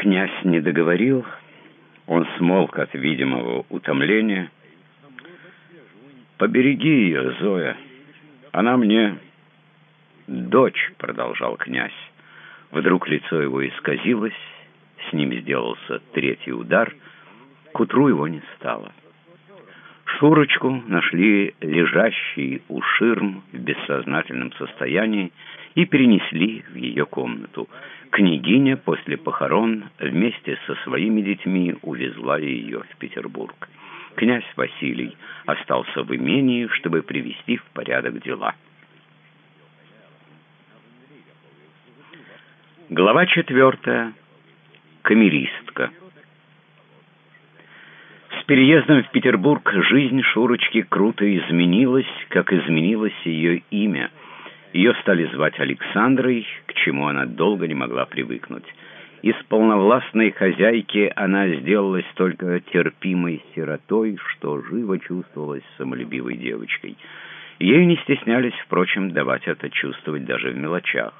Князь не договорил, он смолк от видимого утомления. «Побереги ее, Зоя, она мне дочь», — продолжал князь. Вдруг лицо его исказилось, с ним сделался третий удар, к утру его не стало. Шурочку нашли лежащей у ширм в бессознательном состоянии и перенесли в ее комнату. Княгиня после похорон вместе со своими детьми увезла ее в Петербург. Князь Василий остался в имении, чтобы привести в порядок дела. Глава четвертая. Камеристка. С переездом в Петербург жизнь Шурочки круто изменилась, как изменилось ее имя. Ее стали звать Александрой, к чему она долго не могла привыкнуть. Из полновластной хозяйки она сделалась только терпимой сиротой, что живо чувствовалась самолюбивой девочкой. Ей не стеснялись, впрочем, давать это чувствовать даже в мелочах.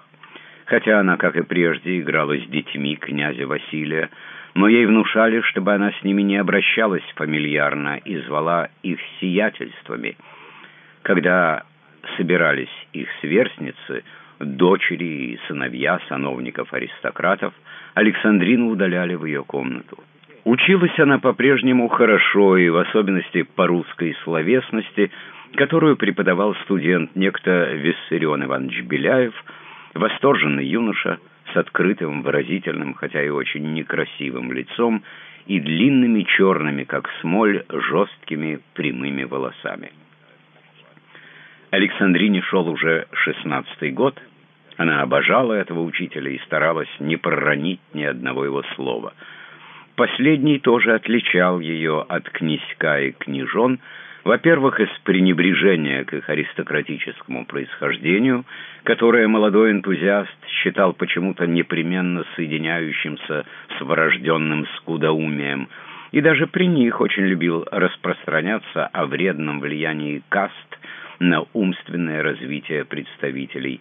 Хотя она, как и прежде, играла с детьми князя Василия, но ей внушали, чтобы она с ними не обращалась фамильярно и звала их сиятельствами. Когда собирались их сверстницы, дочери и сыновья сановников-аристократов, Александрину удаляли в ее комнату. Училась она по-прежнему хорошо, и в особенности по русской словесности, которую преподавал студент некто Виссарион Иванович Беляев, восторженный юноша с открытым, выразительным, хотя и очень некрасивым лицом и длинными черными, как смоль, жесткими прямыми волосами. Александрине шел уже шестнадцатый год. Она обожала этого учителя и старалась не проронить ни одного его слова. Последний тоже отличал ее от князька и княжон, во-первых, из пренебрежения к их аристократическому происхождению, которое молодой энтузиаст считал почему-то непременно соединяющимся с врожденным скудоумием, и даже при них очень любил распространяться о вредном влиянии каст на умственное развитие представителей,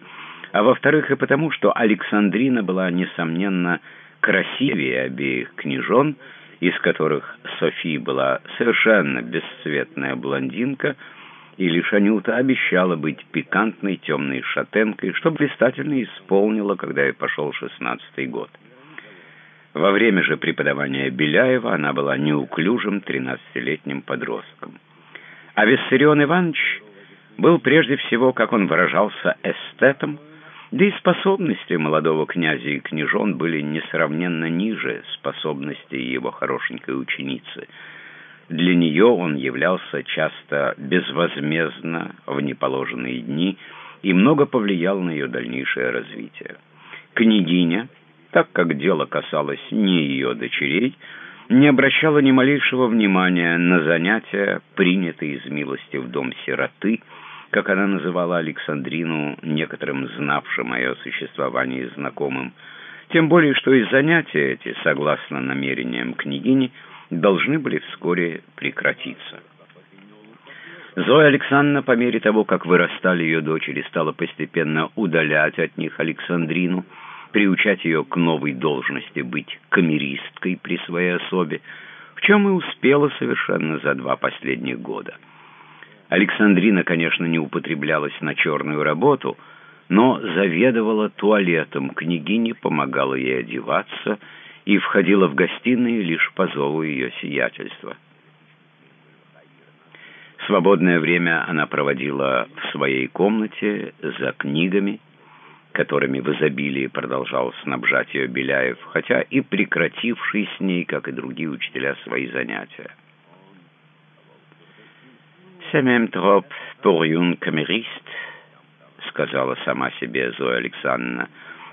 а во-вторых и потому, что Александрина была, несомненно, красивее обеих княжон, из которых Софи была совершенно бесцветная блондинка, и лишь Анюта обещала быть пикантной темной шатенкой, что блистательно исполнила, когда ей пошел шестнадцатый год. Во время же преподавания Беляева она была неуклюжим тринадцатилетним подростком. А Виссарион Иванович был прежде всего, как он выражался, эстетом, да и способности молодого князя и княжон были несравненно ниже способностей его хорошенькой ученицы. Для нее он являлся часто безвозмездно в неположенные дни и много повлиял на ее дальнейшее развитие. Княгиня, так как дело касалось не ее дочерей, не обращала ни малейшего внимания на занятия, принятые из милости в дом сироты, как она называла Александрину, некоторым знавшим о ее существовании знакомым, тем более, что и занятия эти, согласно намерениям княгини, должны были вскоре прекратиться. Зоя Александровна, по мере того, как вырастали ее дочери, стала постепенно удалять от них Александрину, приучать ее к новой должности быть камеристкой при своей особе, в чем и успела совершенно за два последних года. Александрина, конечно, не употреблялась на черную работу, но заведовала туалетом княгини, помогала ей одеваться и входила в гостиные лишь по зову ее сиятельства. Свободное время она проводила в своей комнате за книгами, которыми в изобилии продолжал снабжать ее Беляев, хотя и прекративший с ней, как и другие учителя, свои занятия. «C'est même trop pour камерист», — сказала сама себе Зоя Александровна.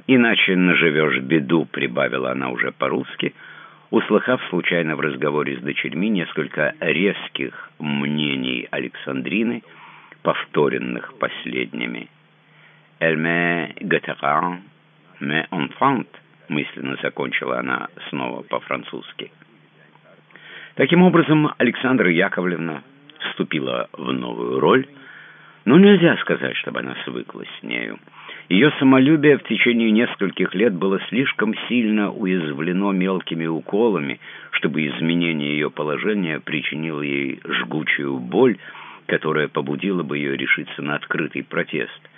«Иначе наживешь беду», — прибавила она уже по-русски, услыхав случайно в разговоре с дочерьми несколько резких мнений Александрины, повторенных последними. «Elle me gâtera, mais enfant», — мысленно закончила она снова по-французски. Таким образом, Александра Яковлевна вступила в новую роль, но нельзя сказать, чтобы она свыклась с нею. Ее самолюбие в течение нескольких лет было слишком сильно уязвлено мелкими уколами, чтобы изменение ее положения причинило ей жгучую боль, которая побудила бы ее решиться на открытый протест.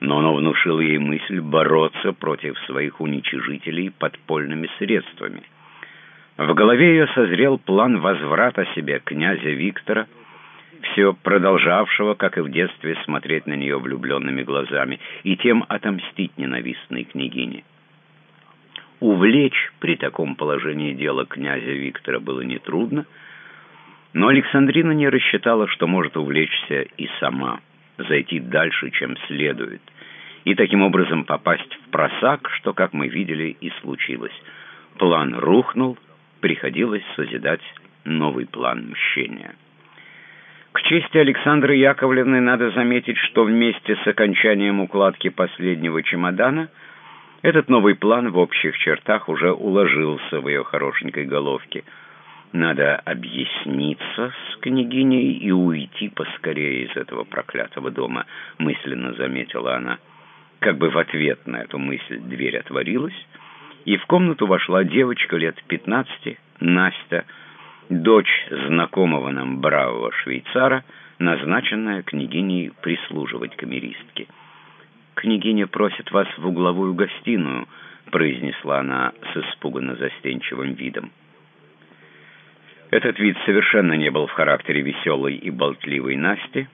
Но оно внушило ей мысль бороться против своих уничижителей подпольными средствами. В голове ее созрел план возврата себе князя Виктора, все продолжавшего, как и в детстве, смотреть на нее влюбленными глазами, и тем отомстить ненавистной княгине. Увлечь при таком положении дела князя Виктора было нетрудно, но Александрина не рассчитала, что может увлечься и сама, зайти дальше, чем следует, и таким образом попасть в просак, что, как мы видели, и случилось. План рухнул, приходилось созидать новый план мщения. К чести Александры Яковлевны надо заметить, что вместе с окончанием укладки последнего чемодана этот новый план в общих чертах уже уложился в ее хорошенькой головке. Надо объясниться с княгиней и уйти поскорее из этого проклятого дома, мысленно заметила она. Как бы в ответ на эту мысль дверь отворилась, и в комнату вошла девочка лет пятнадцати, Настя, дочь знакомого нам бравого швейцара, назначенная княгиней прислуживать камеристке. «Княгиня просит вас в угловую гостиную», — произнесла она с испуганно застенчивым видом. Этот вид совершенно не был в характере веселой и болтливой Насти,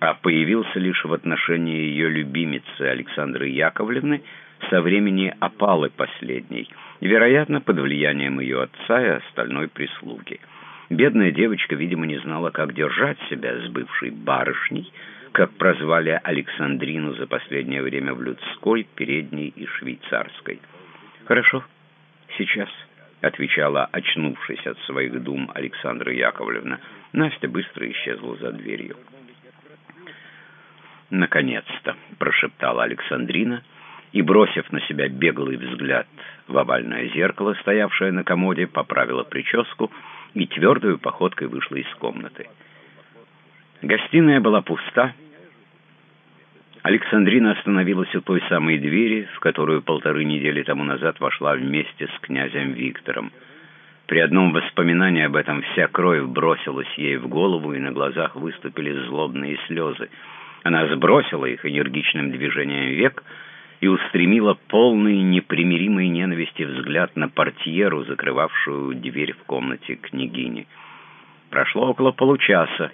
а появился лишь в отношении ее любимицы Александры Яковлевны со времени опалы последней, вероятно, под влиянием ее отца и остальной прислуги. Бедная девочка, видимо, не знала, как держать себя с бывшей барышней, как прозвали Александрину за последнее время в людской, передней и швейцарской. «Хорошо, сейчас», — отвечала, очнувшись от своих дум Александра Яковлевна. Настя быстро исчезла за дверью. «Наконец-то!» — прошептала Александрина и, бросив на себя беглый взгляд в овальное зеркало, стоявшее на комоде, поправила прическу — и твердой походкой вышла из комнаты. Гостиная была пуста. Александрина остановилась у той самой двери, в которую полторы недели тому назад вошла вместе с князем Виктором. При одном воспоминании об этом вся кровь бросилась ей в голову, и на глазах выступили злобные слезы. Она сбросила их энергичным движением век — и устремила полный непримиримой ненависти взгляд на портьеру, закрывавшую дверь в комнате княгини. Прошло около получаса.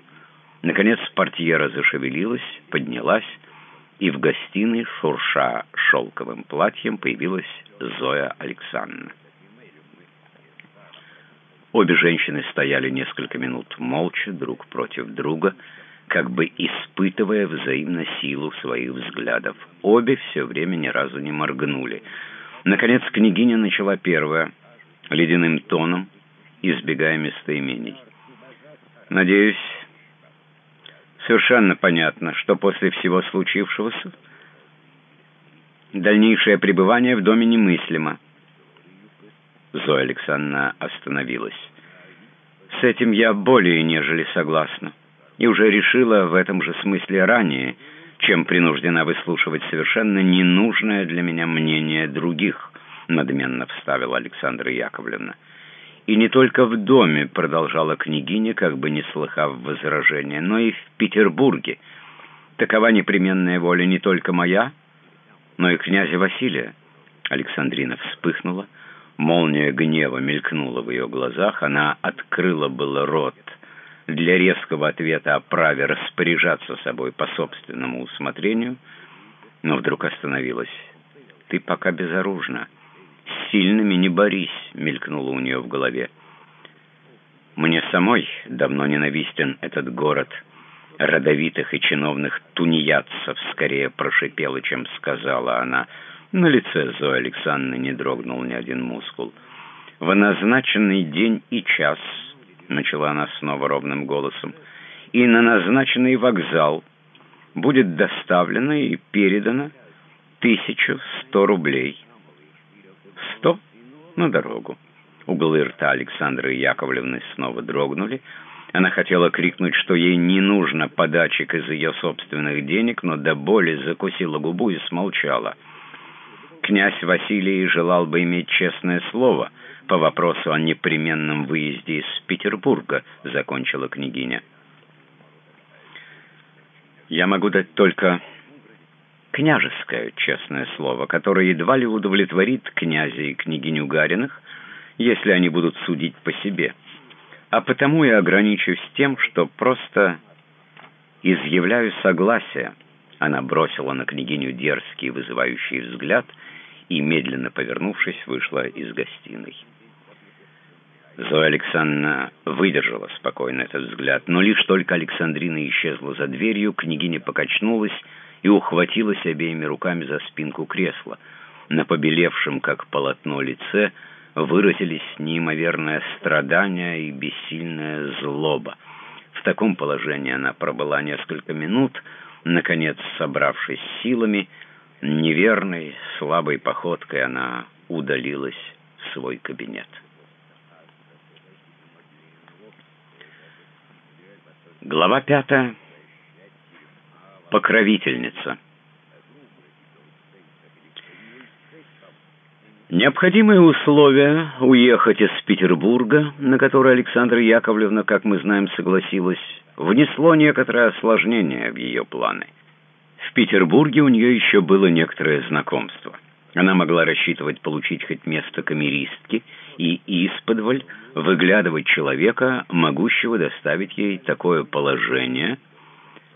Наконец портьера зашевелилась, поднялась, и в гостиной, шурша шелковым платьем, появилась Зоя Александровна. Обе женщины стояли несколько минут молча, друг против друга, как бы испытывая взаимно силу своих взглядов. Обе все время ни разу не моргнули. Наконец княгиня начала первая, ледяным тоном, избегая местоимений. «Надеюсь, совершенно понятно, что после всего случившегося дальнейшее пребывание в доме немыслимо». Зоя Александровна остановилась. «С этим я более нежели согласна» и уже решила в этом же смысле ранее, чем принуждена выслушивать совершенно ненужное для меня мнение других, надменно вставила Александра Яковлевна. И не только в доме, продолжала княгиня, как бы не слыхав возражения, но и в Петербурге. Такова непременная воля не только моя, но и князя Василия. Александрина вспыхнула, молния гнева мелькнула в ее глазах, она открыла было рот — для резкого ответа о праве распоряжаться собой по собственному усмотрению, но вдруг остановилась. «Ты пока безоружна. С сильными не борись», — мелькнуло у нее в голове. «Мне самой давно ненавистен этот город родовитых и чиновных тунеядцев», — скорее прошипела, чем сказала она. На лице Зои Александровны не дрогнул ни один мускул. «В назначенный день и час...» — начала она снова ровным голосом, — «и на назначенный вокзал будет доставлено и передано тысячу сто рублей». «Сто? На дорогу». Углы рта Александры Яковлевны снова дрогнули, Она хотела крикнуть, что ей не нужно подачек из ее собственных денег, но до боли закусила губу и смолчала. Князь Василий желал бы иметь честное слово по вопросу о непременном выезде из Петербурга, закончила княгиня. Я могу дать только княжеское честное слово, которое едва ли удовлетворит князя и княгиню Гариных, если они будут судить по себе а потому я ограничусь тем, что просто изъявляю согласие. Она бросила на княгиню дерзкий вызывающий взгляд и, медленно повернувшись, вышла из гостиной. Зоя Александровна выдержала спокойно этот взгляд, но лишь только Александрина исчезла за дверью, княгиня покачнулась и ухватилась обеими руками за спинку кресла. На побелевшем, как полотно, лице – выразились неимоверное страдание и бессильная злоба. В таком положении она пробыла несколько минут, наконец, собравшись силами, неверной, слабой походкой она удалилась в свой кабинет. Глава пятая. Покровительница. Необходимые условия уехать из Петербурга, на которые Александра Яковлевна, как мы знаем, согласилась, внесло некоторое осложнение в ее планы. В Петербурге у нее еще было некоторое знакомство. Она могла рассчитывать получить хоть место камеристки и исподволь выглядывать человека, могущего доставить ей такое положение –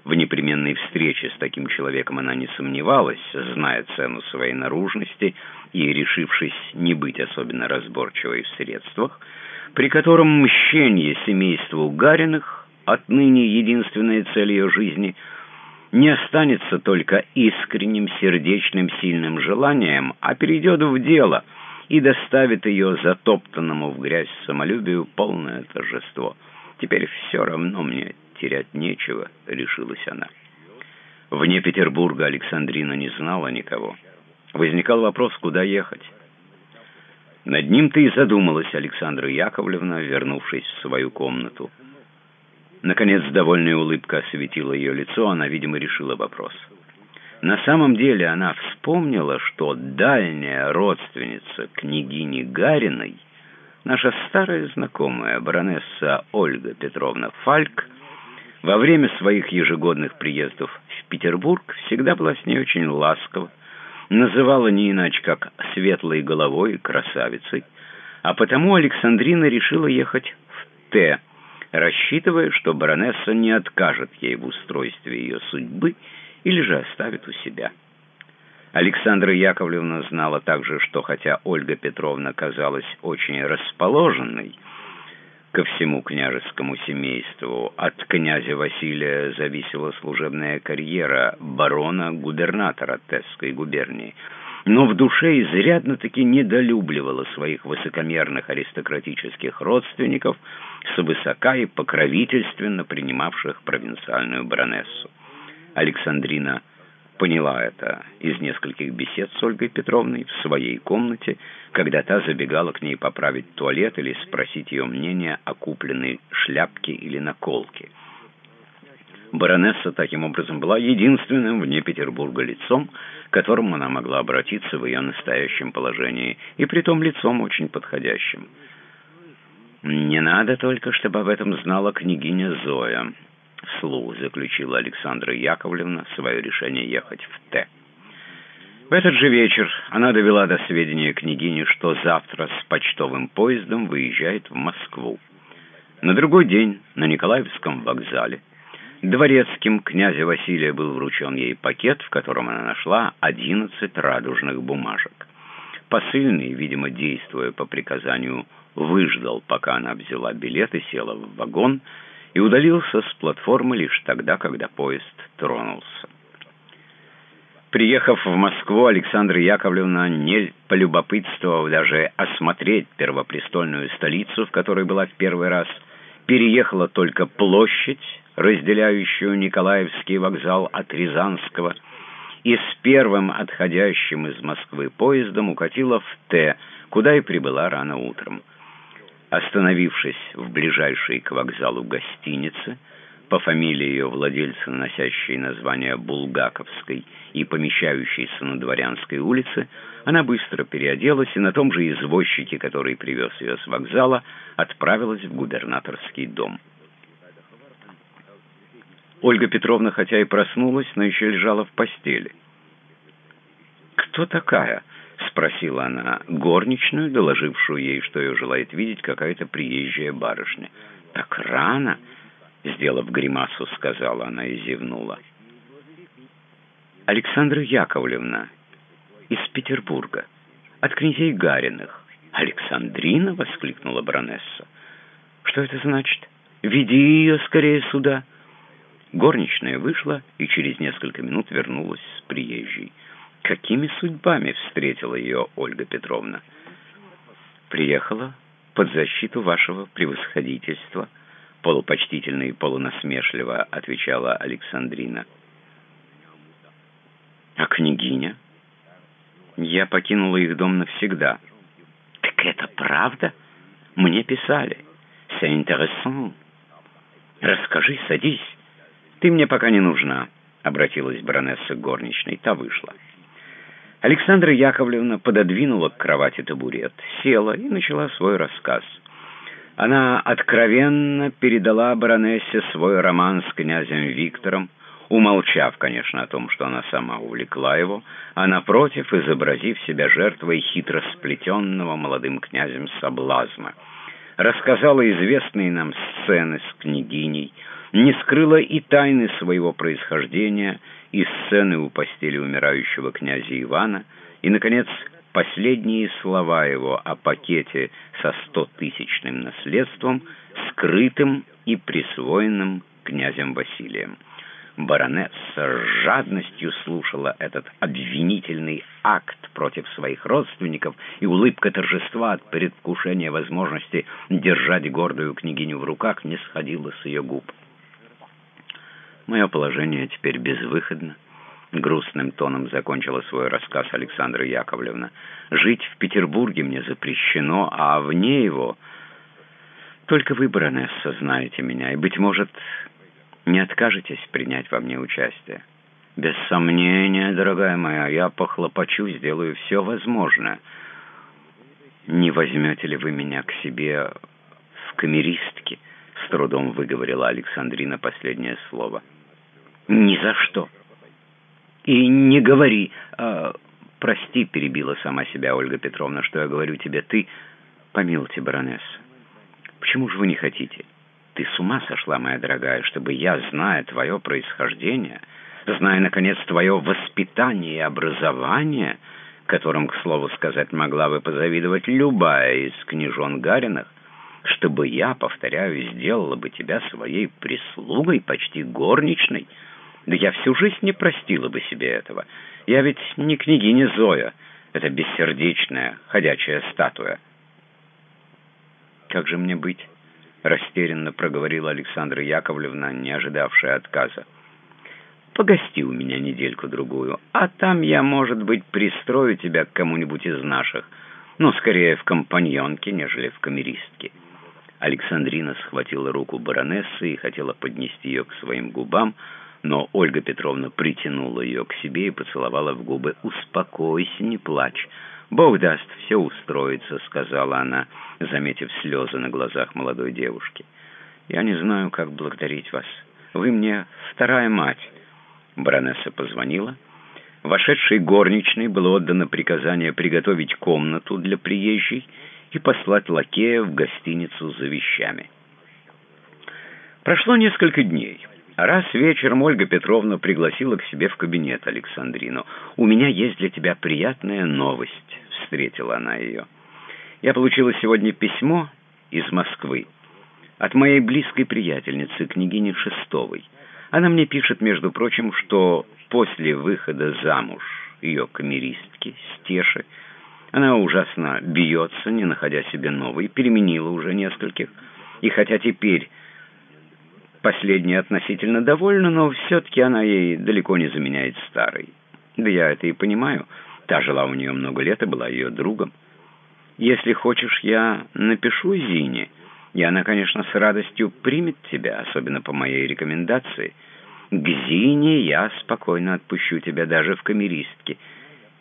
в непременной встрече с таким человеком она не сомневалась, зная цену своей наружности и решившись не быть особенно разборчивой в средствах, при котором мщение семейству Гариных, отныне единственная цель ее жизни, не останется только искренним, сердечным, сильным желанием, а перейдет в дело и доставит ее затоптанному в грязь самолюбию полное торжество. Теперь все равно мне терять нечего», — решилась она. Вне Петербурга Александрина не знала никого. Возникал вопрос, куда ехать. Над ним-то и задумалась Александра Яковлевна, вернувшись в свою комнату. Наконец, довольная улыбка осветила ее лицо, она, видимо, решила вопрос. На самом деле она вспомнила, что дальняя родственница княгини Гариной, наша старая знакомая баронесса Ольга Петровна Фальк, во время своих ежегодных приездов в Петербург всегда была с ней очень ласкова, называла не иначе как «светлой головой» красавицей, а потому Александрина решила ехать в Т, рассчитывая, что баронесса не откажет ей в устройстве ее судьбы или же оставит у себя. Александра Яковлевна знала также, что хотя Ольга Петровна казалась очень расположенной, ко всему княжескому семейству. От князя Василия зависела служебная карьера барона-губернатора Тесской губернии. Но в душе изрядно-таки недолюбливала своих высокомерных аристократических родственников, свысока и покровительственно принимавших провинциальную баронессу. Александрина поняла это из нескольких бесед с Ольгой Петровной в своей комнате, когда та забегала к ней поправить туалет или спросить ее мнение о купленной шляпке или наколке. Баронесса таким образом была единственным вне Петербурга лицом, к которому она могла обратиться в ее настоящем положении, и притом лицом очень подходящим. «Не надо только, чтобы об этом знала княгиня Зоя», вслух заключила Александра Яковлевна свое решение ехать в Т. В этот же вечер она довела до сведения княгини, что завтра с почтовым поездом выезжает в Москву. На другой день на Николаевском вокзале дворецким князя Василия был вручен ей пакет, в котором она нашла одиннадцать радужных бумажек. Посыльный, видимо, действуя по приказанию, выждал, пока она взяла билет и села в вагон, и удалился с платформы лишь тогда, когда поезд тронулся. Приехав в Москву, Александра Яковлевна, не полюбопытствовав даже осмотреть первопрестольную столицу, в которой была в первый раз, переехала только площадь, разделяющую Николаевский вокзал от Рязанского, и с первым отходящим из Москвы поездом укатила в Т, куда и прибыла рано утром. Остановившись в ближайшей к вокзалу гостинице, по фамилии ее владельца, носящей название Булгаковской и помещающейся на Дворянской улице, она быстро переоделась и на том же извозчике, который привез ее с вокзала, отправилась в губернаторский дом. Ольга Петровна, хотя и проснулась, но еще лежала в постели. «Кто такая?» — спросила она горничную, доложившую ей, что ее желает видеть какая-то приезжая барышня. «Так рано!» — сделав гримасу, сказала она и зевнула. «Александра Яковлевна из Петербурга, от князей Гариных». «Александрина?» — воскликнула баронесса. «Что это значит? Веди ее скорее сюда». Горничная вышла и через несколько минут вернулась с приезжей. Какими судьбами встретила ее Ольга Петровна? Приехала под защиту вашего превосходительства, полупочтительно и полунасмешливо отвечала Александрина. А княгиня? Я покинула их дом навсегда. Так это правда? Мне писали. C'est intéressant. Расскажи, садись. Ты мне пока не нужна, обратилась баронесса горничной. Та вышла. Александра Яковлевна пододвинула к кровати табурет, села и начала свой рассказ. Она откровенно передала баронессе свой роман с князем Виктором, умолчав, конечно, о том, что она сама увлекла его, а, напротив, изобразив себя жертвой хитро сплетенного молодым князем соблазна. Рассказала известные нам сцены с княгиней, не скрыла и тайны своего происхождения, и сцены у постели умирающего князя Ивана, и, наконец, последние слова его о пакете со стотысячным наследством, скрытым и присвоенным князем Василием. Баронесса с жадностью слушала этот обвинительный акт против своих родственников, и улыбка торжества от предвкушения возможности держать гордую княгиню в руках не сходила с ее губ. Мое положение теперь безвыходно. Грустным тоном закончила свой рассказ Александра Яковлевна. Жить в Петербурге мне запрещено, а вне его... Только вы, баронесса, знаете меня, и, быть может, не откажетесь принять во мне участие. Без сомнения, дорогая моя, я похлопочу, сделаю все возможное. Не возьмете ли вы меня к себе в камеристки? С трудом выговорила Александрина последнее слово. «Ни за что!» «И не говори...» а, «Прости», — перебила сама себя Ольга Петровна, «что я говорю тебе. Ты...» «Помилуйте, баронесса, почему же вы не хотите?» «Ты с ума сошла, моя дорогая, чтобы я, зная твое происхождение, зная, наконец, твое воспитание и образование, которым, к слову сказать, могла бы позавидовать любая из княжон Гариных, чтобы я, повторяю, сделала бы тебя своей прислугой, почти горничной. Да я всю жизнь не простила бы себе этого. Я ведь не княгиня Зоя, это бессердечная, ходячая статуя. «Как же мне быть?» — растерянно проговорила Александра Яковлевна, не ожидавшая отказа. «Погости у меня недельку-другую, а там я, может быть, пристрою тебя к кому-нибудь из наших, но скорее в компаньонке, нежели в камеристке». Александрина схватила руку баронессы и хотела поднести ее к своим губам, но Ольга Петровна притянула ее к себе и поцеловала в губы. «Успокойся, не плачь. Бог даст, все устроится», — сказала она, заметив слезы на глазах молодой девушки. «Я не знаю, как благодарить вас. Вы мне вторая мать». Баронесса позвонила. Вошедшей горничной было отдано приказание приготовить комнату для приезжей, и послать лакея в гостиницу за вещами. Прошло несколько дней. Раз вечером Ольга Петровна пригласила к себе в кабинет Александрину. «У меня есть для тебя приятная новость», — встретила она ее. «Я получила сегодня письмо из Москвы от моей близкой приятельницы, княгини Шестовой. Она мне пишет, между прочим, что после выхода замуж ее камеристки, Стеши, она ужасно бьется, не находя себе новой, переменила уже нескольких. И хотя теперь последняя относительно довольна, но все-таки она ей далеко не заменяет старой. Да я это и понимаю. Та жила у нее много лет и была ее другом. Если хочешь, я напишу Зине, и она, конечно, с радостью примет тебя, особенно по моей рекомендации. К Зине я спокойно отпущу тебя даже в камеристке.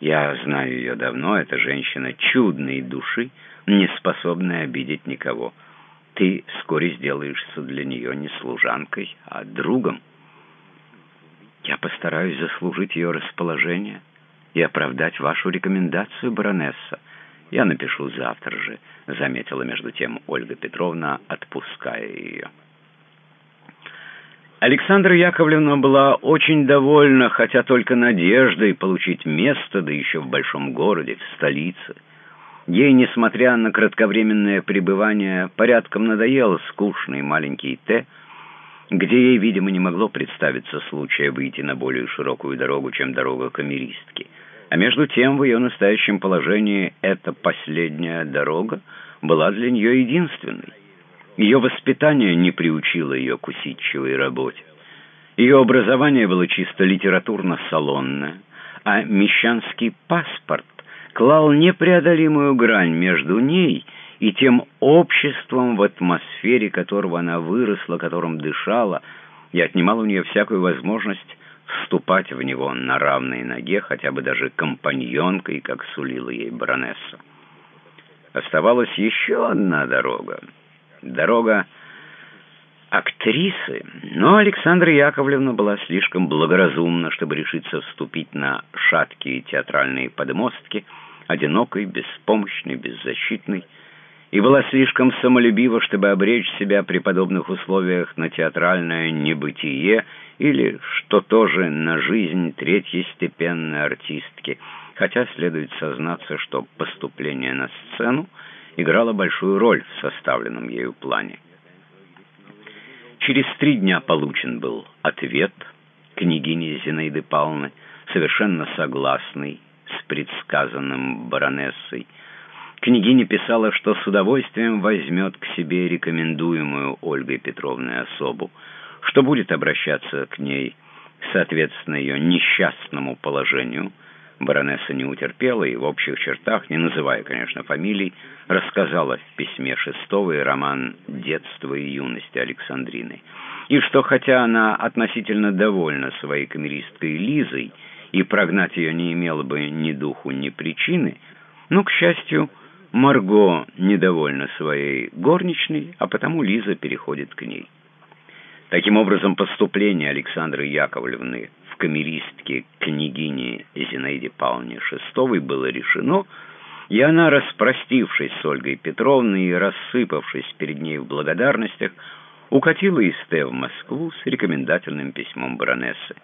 Я знаю ее давно, эта женщина чудной души, не способная обидеть никого. Ты вскоре сделаешься для нее не служанкой, а другом. Я постараюсь заслужить ее расположение и оправдать вашу рекомендацию, баронесса. Я напишу завтра же, заметила между тем Ольга Петровна, отпуская ее. Александра Яковлевна была очень довольна, хотя только надеждой получить место, да еще в большом городе, в столице. Ей, несмотря на кратковременное пребывание, порядком надоело скучный маленький Т, где ей, видимо, не могло представиться случая выйти на более широкую дорогу, чем дорога камеристки. А между тем, в ее настоящем положении эта последняя дорога была для нее единственной. Ее воспитание не приучило ее к усидчивой работе. Ее образование было чисто литературно-салонное, а мещанский паспорт клал непреодолимую грань между ней и тем обществом, в атмосфере которого она выросла, которым дышала, и отнимал у нее всякую возможность вступать в него на равной ноге, хотя бы даже компаньонкой, как сулила ей баронесса. Оставалась еще одна дорога. Дорога актрисы, но Александра Яковлевна была слишком благоразумна, чтобы решиться вступить на шаткие театральные подмостки, одинокой, беспомощной, беззащитной, и была слишком самолюбива, чтобы обречь себя при подобных условиях на театральное небытие или, что тоже, на жизнь третьестепенной артистки, хотя следует сознаться, что поступление на сцену играло большую роль в составленном ею плане. Через три дня получен был ответ княгини Зинаиды Павловны, совершенно согласный предсказанным баронессой. Княгиня писала, что с удовольствием возьмет к себе рекомендуемую Ольгой Петровной особу, что будет обращаться к ней соответственно ее несчастному положению – Баронесса не утерпела и в общих чертах, не называя, конечно, фамилий, рассказала в письме шестого роман «Детство и юность» Александрины. И что, хотя она относительно довольна своей камеристкой Лизой, и прогнать ее не имела бы ни духу, ни причины, но, к счастью, Марго недовольна своей горничной, а потому Лиза переходит к ней. Таким образом, поступление Александры Яковлевны в камеристке княгини Зинаиде Павловне Шестовой было решено, и она, распростившись с Ольгой Петровной и рассыпавшись перед ней в благодарностях, укатила из Т в Москву с рекомендательным письмом баронессы.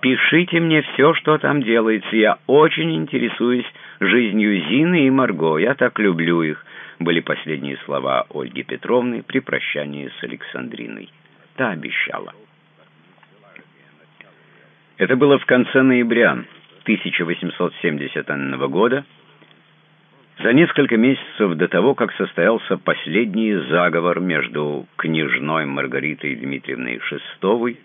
«Пишите мне все, что там делается. Я очень интересуюсь жизнью Зины и Марго. Я так люблю их», — были последние слова Ольги Петровны при прощании с Александриной та обещала. Это было в конце ноября 1871 года, за несколько месяцев до того, как состоялся последний заговор между княжной Маргаритой Дмитриевной Шестовой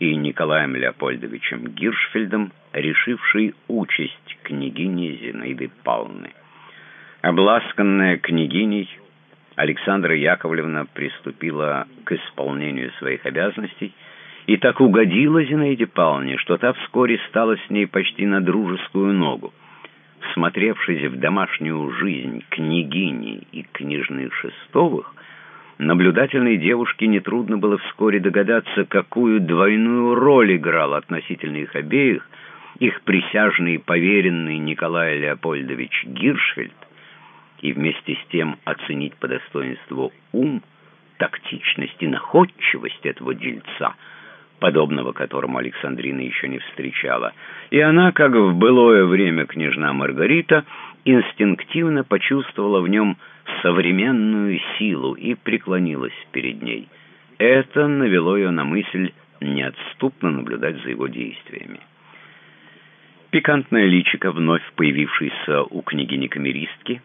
и Николаем Леопольдовичем Гиршфельдом, решивший участь княгини Зинаиды Павловны. Обласканная княгиней, Александра Яковлевна приступила к исполнению своих обязанностей и так угодила Зинаиде Павловне, что та вскоре стала с ней почти на дружескую ногу. Всмотревшись в домашнюю жизнь княгини и княжны Шестовых, наблюдательной девушке нетрудно было вскоре догадаться, какую двойную роль играл относительно их обеих их присяжный поверенный Николай Леопольдович Гиршфельд, и вместе с тем оценить по достоинству ум, тактичность и находчивость этого дельца, подобного которому Александрина еще не встречала. И она, как в былое время княжна Маргарита, инстинктивно почувствовала в нем современную силу и преклонилась перед ней. Это навело ее на мысль неотступно наблюдать за его действиями. Пикантное личико, вновь появившееся у княгини-камеристки,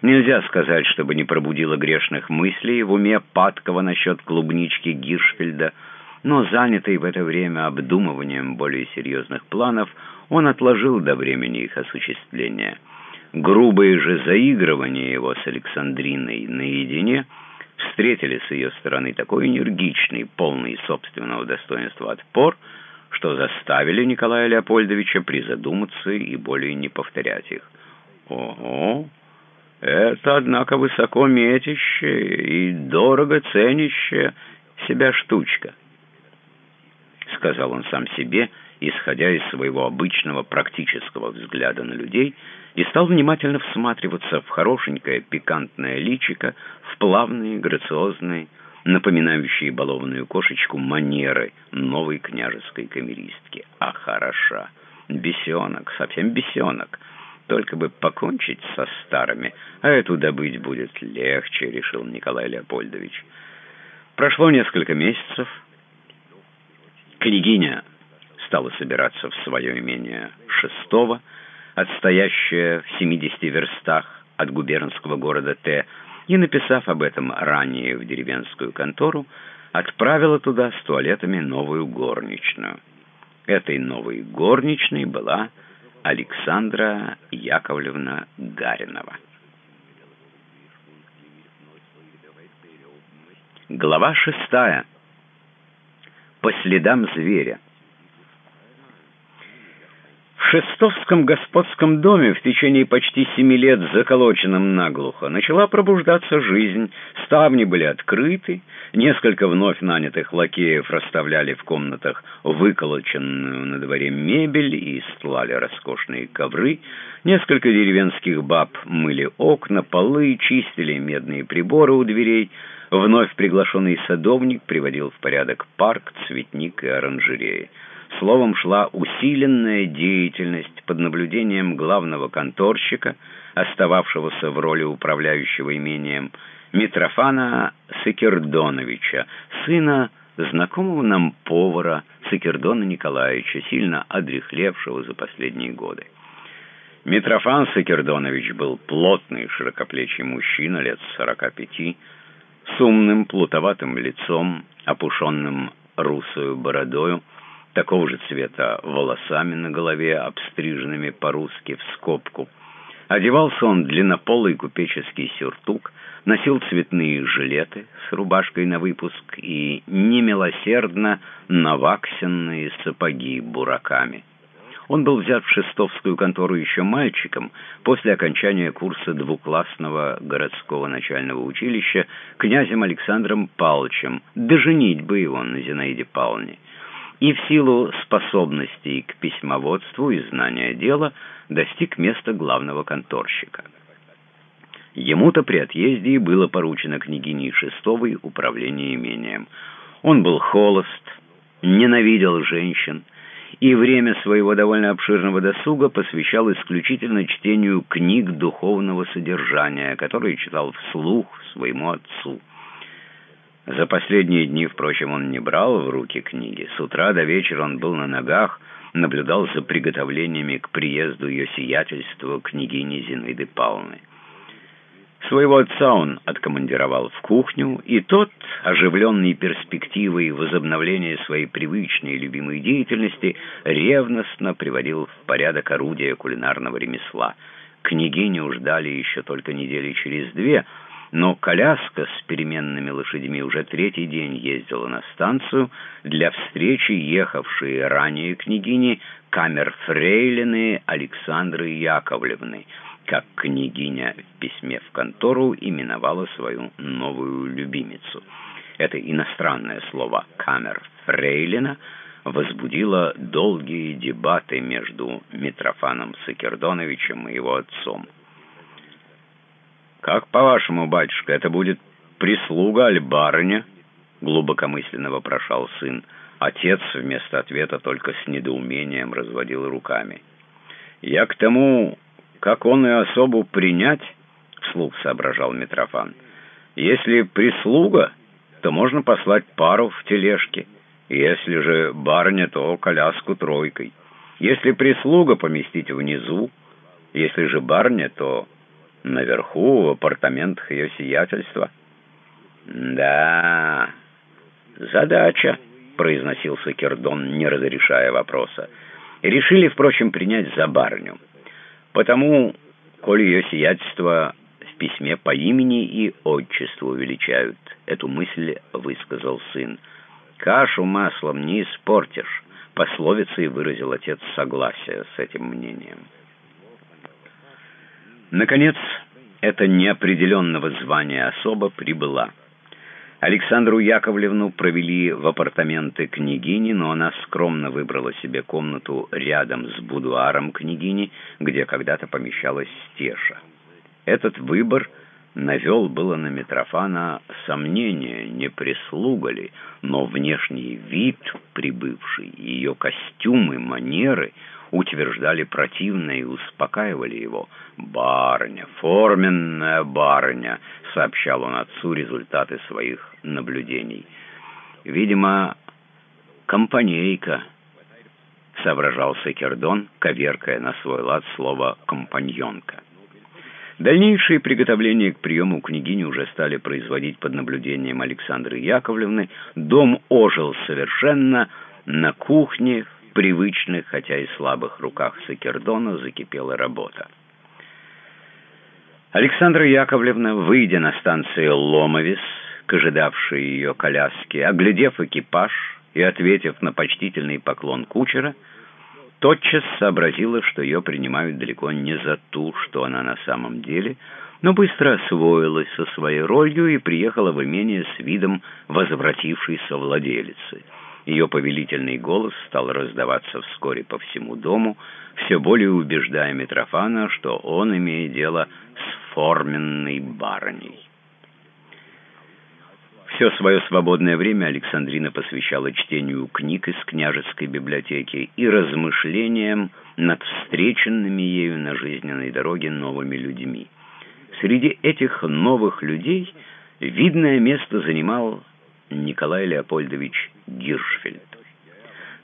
Нельзя сказать, чтобы не пробудило грешных мыслей в уме Паткова насчет клубнички Гиршфельда, но занятый в это время обдумыванием более серьезных планов, он отложил до времени их осуществления. Грубые же заигрывания его с Александриной наедине встретили с ее стороны такой энергичный, полный собственного достоинства отпор, что заставили Николая Леопольдовича призадуматься и более не повторять их. «Ого! Это, однако, высоко метящая и дорого ценящая себя штучка», — сказал он сам себе, исходя из своего обычного практического взгляда на людей, и стал внимательно всматриваться в хорошенькое пикантное личико, в плавные, грациозные, напоминающие балованную кошечку манеры новой княжеской камеристки. А хороша! Бесенок, совсем бесенок. Только бы покончить со старыми, а эту добыть будет легче, решил Николай Леопольдович. Прошло несколько месяцев. Княгиня стала собираться в свое имение шестого, отстоящее в 70 верстах от губернского города Т, и, написав об этом ранее в деревенскую контору, отправила туда с туалетами новую горничную. Этой новой горничной была Александра Яковлевна Гаринова. Глава шестая. По следам зверя. Шестовском господском доме в течение почти семи лет, заколоченном наглухо, начала пробуждаться жизнь, ставни были открыты, несколько вновь нанятых лакеев расставляли в комнатах выколоченную на дворе мебель и стлали роскошные ковры, несколько деревенских баб мыли окна, полы, чистили медные приборы у дверей, вновь приглашенный садовник приводил в порядок парк, цветник и оранжереи. Словом, шла усиленная деятельность под наблюдением главного конторщика, остававшегося в роли управляющего имением, Митрофана Сыкердоновича, сына знакомого нам повара Сыкердона Николаевича, сильно одрехлевшего за последние годы. Митрофан Сыкердонович был плотный, широкоплечий мужчина лет сорока пяти, с умным, плутоватым лицом, опушенным русою бородою, такого же цвета волосами на голове, обстриженными по-русски в скобку. Одевался он длиннополый купеческий сюртук, носил цветные жилеты с рубашкой на выпуск и немилосердно наваксенные сапоги бураками. Он был взят в шестовскую контору еще мальчиком после окончания курса двуклассного городского начального училища князем Александром Павловичем, доженить бы его на Зинаиде Павловне и в силу способностей к письмоводству и знания дела достиг места главного конторщика. Ему-то при отъезде было поручено княгине Шестовой управление имением. Он был холост, ненавидел женщин, и время своего довольно обширного досуга посвящал исключительно чтению книг духовного содержания, которые читал вслух своему отцу. За последние дни, впрочем, он не брал в руки книги. С утра до вечера он был на ногах, наблюдал за приготовлениями к приезду ее сиятельства княгини Зинаиды Павловны. Своего отца он откомандировал в кухню, и тот, оживленный перспективой возобновления своей привычной и любимой деятельности, ревностно приводил в порядок орудия кулинарного ремесла. Княгиню ждали еще только недели через две — но коляска с переменными лошадьми уже третий день ездила на станцию для встречи ехавшей ранее княгини камерфрейлины Александры Яковлевны, как княгиня в письме в контору именовала свою новую любимицу. Это иностранное слово «камерфрейлина» возбудило долгие дебаты между Митрофаном Сакердоновичем и его отцом. «Как по-вашему, батюшка, это будет прислуга аль барыня?» Глубокомысленно вопрошал сын. Отец вместо ответа только с недоумением разводил руками. «Я к тому, как он и особу принять?» — вслух соображал Митрофан. «Если прислуга, то можно послать пару в тележке. Если же барыня, то коляску тройкой. Если прислуга, поместить внизу. Если же барыня, то наверху, в апартаментах ее сиятельства. «Да, задача», — произносился Кердон, не разрешая вопроса. Решили, впрочем, принять за барню. Потому коль ее сиятельство в письме по имени и отчеству величают. Эту мысль высказал сын. «Кашу маслом не испортишь», — пословицей выразил отец согласие с этим мнением. Наконец, эта неопределенного звания особа прибыла. Александру Яковлевну провели в апартаменты княгини, но она скромно выбрала себе комнату рядом с будуаром княгини, где когда-то помещалась Стеша. Этот выбор навел было на Митрофана сомнение, не прислуга ли, но внешний вид прибывший, ее костюмы, манеры утверждали противное и успокаивали его. «Барыня, форменная барыня», — сообщал он отцу результаты своих наблюдений. «Видимо, компанейка», — соображал Секердон, коверкая на свой лад слово «компаньонка». Дальнейшие приготовления к приему княгини уже стали производить под наблюдением Александры Яковлевны. Дом ожил совершенно. На кухне, в привычных, хотя и слабых руках Сакердона, закипела работа. Александра Яковлевна, выйдя на станцию Ломовис, к ожидавшей ее коляске, оглядев экипаж и ответив на почтительный поклон кучера, тотчас сообразила, что ее принимают далеко не за ту, что она на самом деле, но быстро освоилась со своей ролью и приехала в имение с видом возвратившейся владелицы. Ее повелительный голос стал раздаваться вскоре по всему дому, все более убеждая Митрофана, что он имеет дело с форменной барыней. Все свое свободное время Александрина посвящала чтению книг из княжеской библиотеки и размышлениям над встреченными ею на жизненной дороге новыми людьми. Среди этих новых людей видное место занимал Николай Леопольдович Гиршфельд.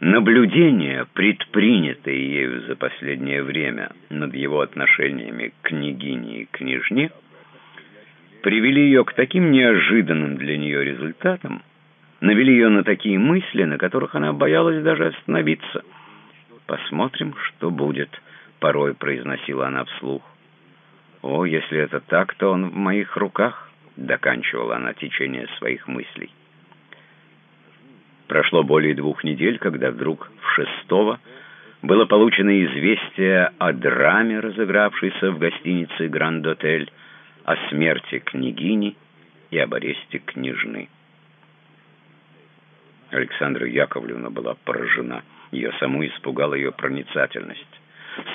Наблюдения, предпринятые ею за последнее время над его отношениями к княгине и княжне, привели ее к таким неожиданным для нее результатам, навели ее на такие мысли, на которых она боялась даже остановиться. «Посмотрим, что будет», — порой произносила она вслух. «О, если это так, то он в моих руках», — доканчивала она течение своих мыслей. Прошло более двух недель, когда вдруг в шестого было получено известие о драме, разыгравшейся в гостинице «Гранд-Отель», о смерти княгини и об аресте княжны. Александра Яковлевна была поражена. Ее саму испугала ее проницательность.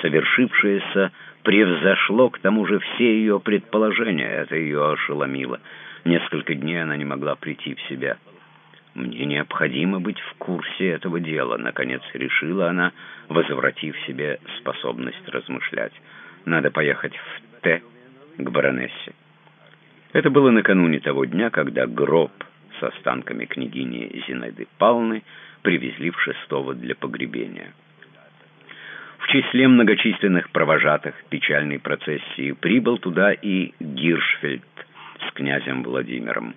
Совершившееся превзошло к тому же все ее предположения. Это ее ошеломило. Несколько дней она не могла прийти в себя. «Мне необходимо быть в курсе этого дела», — наконец решила она, возвратив себе способность размышлять. «Надо поехать в Т к баронессе. Это было накануне того дня, когда гроб с останками княгини Зинаиды Павловны привезли в шестого для погребения. В числе многочисленных провожатых печальной процессии прибыл туда и Гиршфельд с князем Владимиром.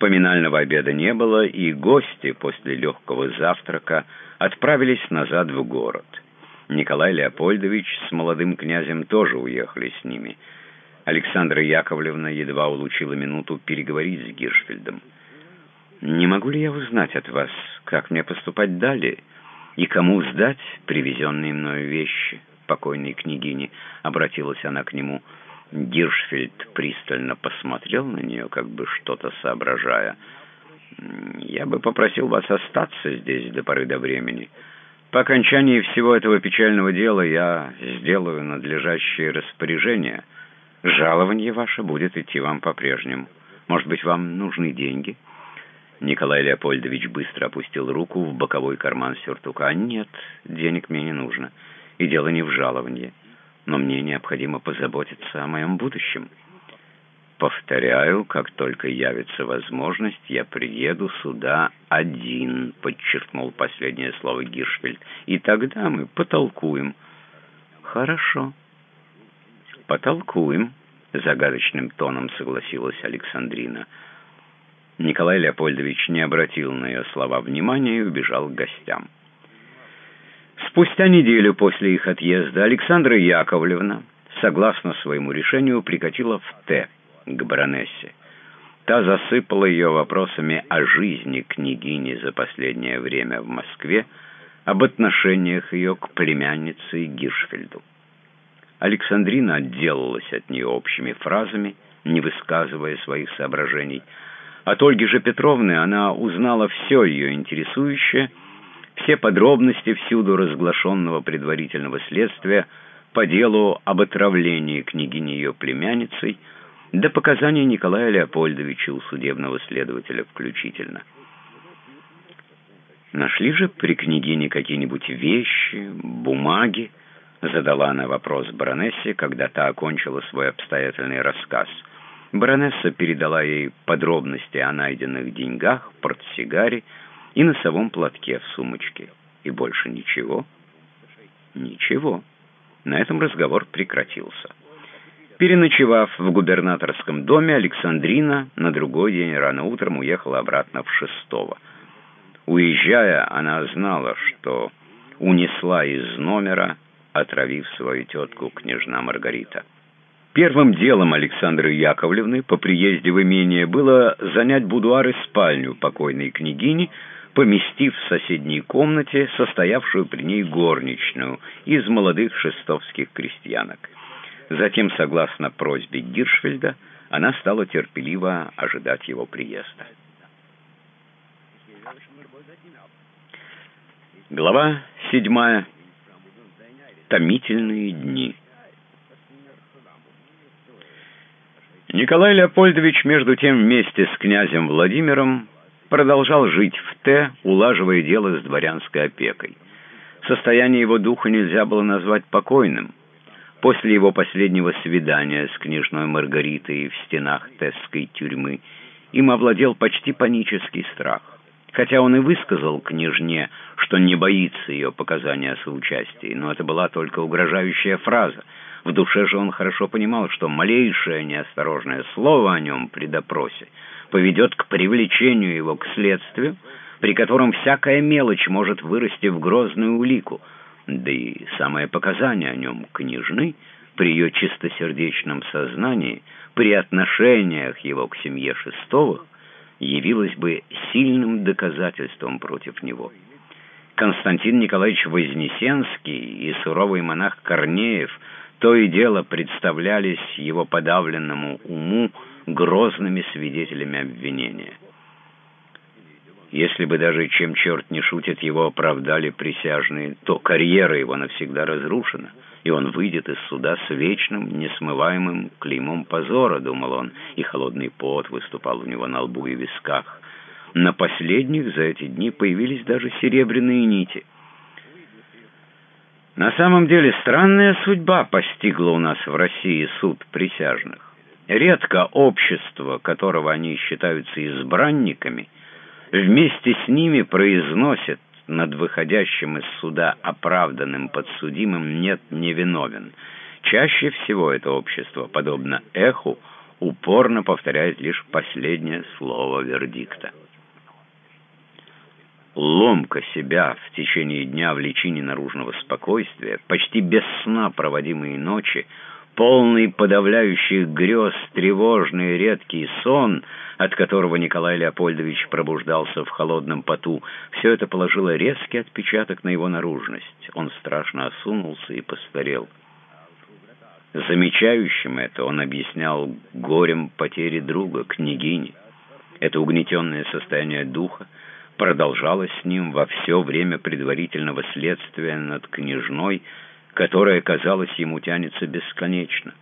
Поминального обеда не было, и гости после легкого завтрака отправились назад в город. Николай Леопольдович с молодым князем тоже уехали с ними – Александра Яковлевна едва улучила минуту переговорить с Гиршфельдом. «Не могу ли я узнать от вас, как мне поступать далее и кому сдать привезенные мною вещи?» покойной княгини, обратилась она к нему. Гиршфельд пристально посмотрел на нее, как бы что-то соображая. «Я бы попросил вас остаться здесь до поры до времени. По окончании всего этого печального дела я сделаю надлежащее распоряжение». Жалование ваше будет идти вам по-прежнему. Может быть, вам нужны деньги?» Николай Леопольдович быстро опустил руку в боковой карман сюртука. «Нет, денег мне не нужно. И дело не в жаловании. Но мне необходимо позаботиться о моем будущем. Повторяю, как только явится возможность, я приеду сюда один», — подчеркнул последнее слово Гиршфельд. «И тогда мы потолкуем». «Хорошо». «Потолкуем», — загадочным тоном согласилась Александрина. Николай Леопольдович не обратил на ее слова внимания и убежал к гостям. Спустя неделю после их отъезда Александра Яковлевна согласно своему решению, прикатила в Т к баронессе. Та засыпала ее вопросами о жизни княгини за последнее время в Москве, об отношениях ее к племяннице Гиршфельду. Александрина отделалась от нее общими фразами, не высказывая своих соображений. От Ольги же Петровны она узнала все ее интересующее, все подробности всюду разглашенного предварительного следствия по делу об отравлении княгини ее племянницей, до показаний Николая Леопольдовича у судебного следователя включительно. «Нашли же при княгине какие-нибудь вещи, бумаги?» Задала она вопрос баронессе, когда та окончила свой обстоятельный рассказ. Баронесса передала ей подробности о найденных деньгах, портсигаре и носовом платке в сумочке. И больше ничего? Ничего. На этом разговор прекратился. Переночевав в губернаторском доме, Александрина на другой день рано утром уехала обратно в Шестово. Уезжая, она знала, что унесла из номера, отравив свою тетку княжна Маргарита. Первым делом Александры Яковлевны по приезде в имение было занять будуар и спальню покойной княгини, поместив в соседней комнате состоявшую при ней горничную из молодых шестовских крестьянок. Затем, согласно просьбе Гиршфельда, она стала терпеливо ожидать его приезда. Глава седьмая. Томительные дни. Николай Леопольдович, между тем, вместе с князем Владимиром продолжал жить в Т, улаживая дело с дворянской опекой. Состояние его духа нельзя было назвать покойным. После его последнего свидания с княжной Маргаритой в стенах Тесской тюрьмы им овладел почти панический страх. Хотя он и высказал княжне, что не боится ее показания о соучастии, но это была только угрожающая фраза. В душе же он хорошо понимал, что малейшее неосторожное слово о нем при допросе поведет к привлечению его к следствию, при котором всякая мелочь может вырасти в грозную улику — да и самое показание о нем княжны при ее чистосердечном сознании, при отношениях его к семье Шестовых, явилось бы сильным доказательством против него. Константин Николаевич Вознесенский и суровый монах Корнеев то и дело представлялись его подавленному уму грозными свидетелями обвинения. Если бы даже, чем черт не шутит, его оправдали присяжные, то карьера его навсегда разрушена, и он выйдет из суда с вечным, несмываемым клеймом позора, думал он, и холодный пот выступал у него на лбу и висках. На последних за эти дни появились даже серебряные нити. На самом деле странная судьба постигла у нас в России суд присяжных. Редко общество, которого они считаются избранниками, — вместе с ними произносит над выходящим из суда оправданным подсудимым «нет, не виновен». Чаще всего это общество, подобно эху, упорно повторяет лишь последнее слово вердикта. Ломка себя в течение дня в личине наружного спокойствия, почти без сна проводимые ночи — полный подавляющих грез, тревожный редкий сон, от которого Николай Леопольдович пробуждался в холодном поту, все это положило резкий отпечаток на его наружность. Он страшно осунулся и постарел. Замечающим это он объяснял горем потери друга, княгини. Это угнетенное состояние духа продолжалось с ним во все время предварительного следствия над княжной, которая, казалось, ему тянется бесконечно.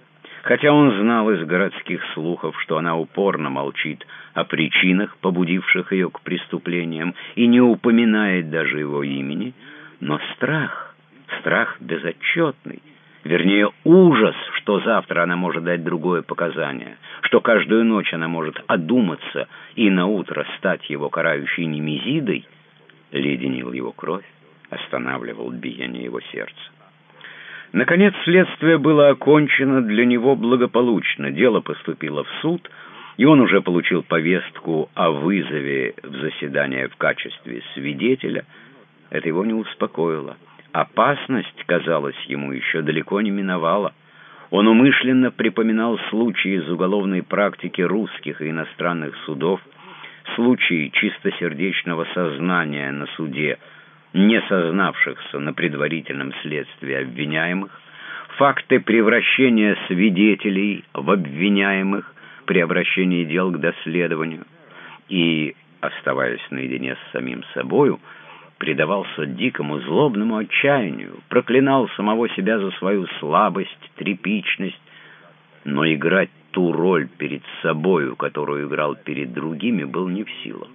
Хотя он знал из городских слухов, что она упорно молчит о причинах, побудивших ее к преступлениям, и не упоминает даже его имени, но страх, страх безотчетный, вернее ужас, что завтра она может дать другое показание, что каждую ночь она может одуматься и наутро стать его карающей немезидой, леденил его кровь, останавливал биение его сердца. Наконец, следствие было окончено для него благополучно. Дело поступило в суд, и он уже получил повестку о вызове в заседание в качестве свидетеля. Это его не успокоило. Опасность, казалось ему, еще далеко не миновала. Он умышленно припоминал случаи из уголовной практики русских и иностранных судов, случаи чистосердечного сознания на суде, не сознавшихся на предварительном следствии обвиняемых, факты превращения свидетелей в обвиняемых при обращении дел к доследованию и, оставаясь наедине с самим собою, предавался дикому злобному отчаянию, проклинал самого себя за свою слабость, тряпичность, но играть ту роль перед собою, которую играл перед другими, был не в силах.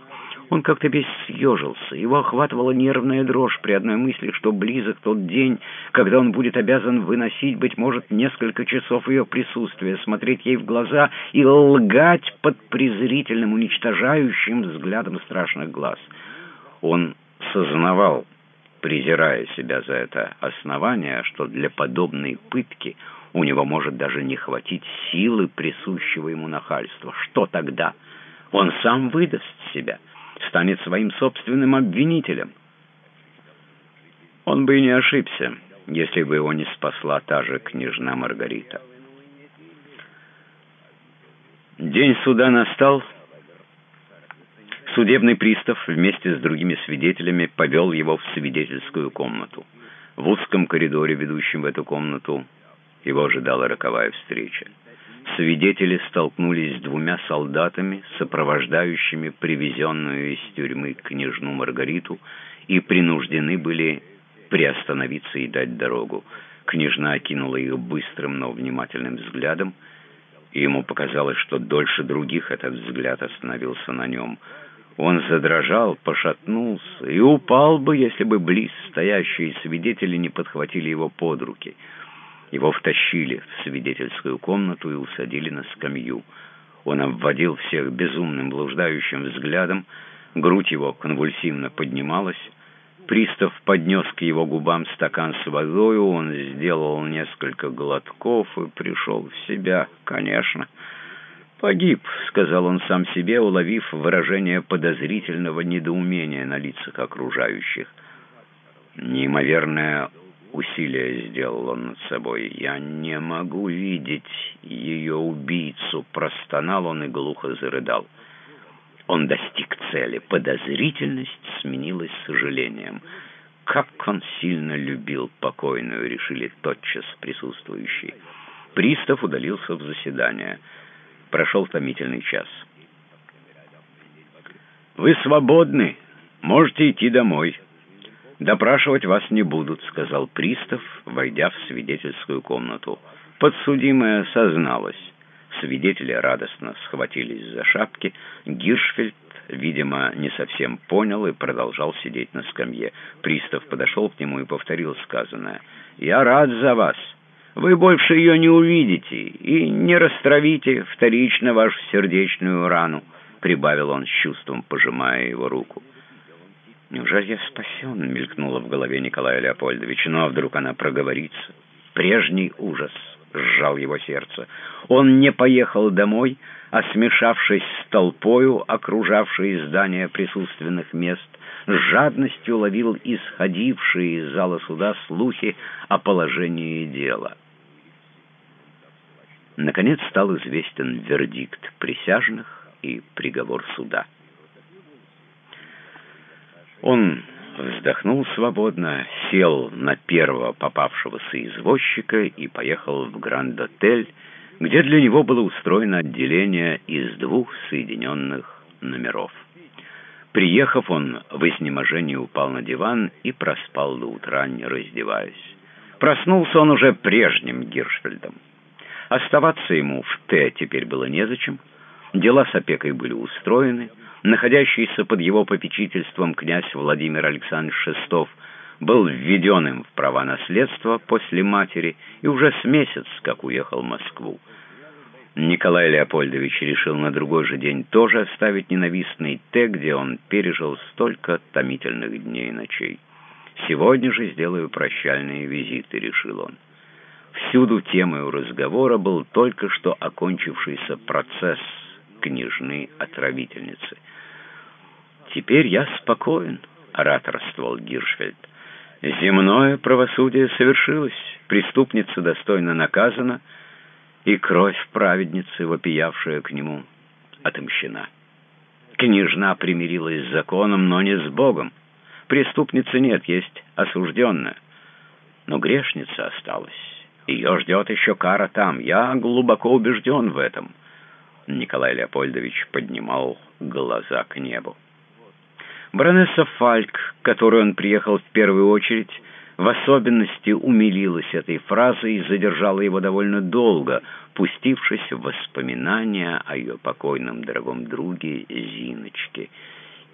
Он как-то весь съежился, его охватывала нервная дрожь при одной мысли, что близок тот день, когда он будет обязан выносить, быть может, несколько часов ее присутствия, смотреть ей в глаза и лгать под презрительным, уничтожающим взглядом страшных глаз. Он сознавал, презирая себя за это основание, что для подобной пытки у него может даже не хватить силы присущего ему нахальства. Что тогда? Он сам выдаст себя, станет своим собственным обвинителем. Он бы и не ошибся, если бы его не спасла та же княжна Маргарита. День суда настал, Судебный пристав вместе с другими свидетелями повел его в свидетельскую комнату. В узком коридоре, ведущем в эту комнату, его ожидала роковая встреча. Свидетели столкнулись с двумя солдатами, сопровождающими привезенную из тюрьмы княжну Маргариту, и принуждены были приостановиться и дать дорогу. Княжна окинула их быстрым, но внимательным взглядом, и ему показалось, что дольше других этот взгляд остановился на нем — он задрожал, пошатнулся и упал бы, если бы близ стоящие свидетели не подхватили его под руки. Его втащили в свидетельскую комнату и усадили на скамью. Он обводил всех безумным блуждающим взглядом, грудь его конвульсивно поднималась. Пристав поднес к его губам стакан с водою, он сделал несколько глотков и пришел в себя, конечно. «Погиб», — сказал он сам себе, уловив выражение подозрительного недоумения на лицах окружающих. Неимоверное усилие сделал он над собой. «Я не могу видеть ее убийцу», — простонал он и глухо зарыдал. Он достиг цели. Подозрительность сменилась сожалением. Как он сильно любил покойную, решили тотчас присутствующие. Пристав удалился в заседание. Прошел томительный час. «Вы свободны, можете идти домой. Допрашивать вас не будут», — сказал пристав, войдя в свидетельскую комнату. Подсудимая созналась. Свидетели радостно схватились за шапки. Гиршфельд, видимо, не совсем понял и продолжал сидеть на скамье. Пристав подошел к нему и повторил сказанное. «Я рад за вас. Вы больше ее не увидите и не растравите вторично вашу сердечную рану», — прибавил он с чувством, пожимая его руку. «Неужели я спасен?» — мелькнуло в голове Николая Леопольдовича. «Ну а вдруг она проговорится?» Прежний ужас сжал его сердце. Он не поехал домой, а, смешавшись с толпою, окружавшей здание присутственных мест, с жадностью ловил исходившие из зала суда слухи о положении дела. Наконец стал известен вердикт присяжных и приговор суда. Он вздохнул свободно, сел на первого попавшегося извозчика и поехал в Гранд-отель, где для него было устроено отделение из двух соединенных номеров. Приехав, он в изнеможении упал на диван и проспал до утра, не раздеваясь. Проснулся он уже прежним Гиршфельдом. Оставаться ему в Т теперь было незачем. Дела с опекой были устроены. Находящийся под его попечительством князь Владимир Александрович Шестов был введен им в права наследства после матери и уже с месяц, как уехал в Москву. Николай Леопольдович решил на другой же день тоже оставить ненавистный Т, где он пережил столько томительных дней и ночей. «Сегодня же сделаю прощальные визиты», — решил он. Всюду темой разговора был только что окончившийся процесс княжны-отравительницы. «Теперь я спокоен», — ораторствовал Гиршфельд. «Земное правосудие совершилось. преступница достойно наказана, и кровь праведницы, вопиявшая к нему, отомщена. Княжна примирилась с законом, но не с Богом. Преступницы нет, есть осужденная. Но грешница осталась. Ее ждет еще кара там. Я глубоко убежден в этом. Николай Леопольдович поднимал глаза к небу. Баронесса Фальк, к которой он приехал в первую очередь, в особенности умилилась этой фразой и задержала его довольно долго, пустившись в воспоминания о ее покойном дорогом друге Зиночке.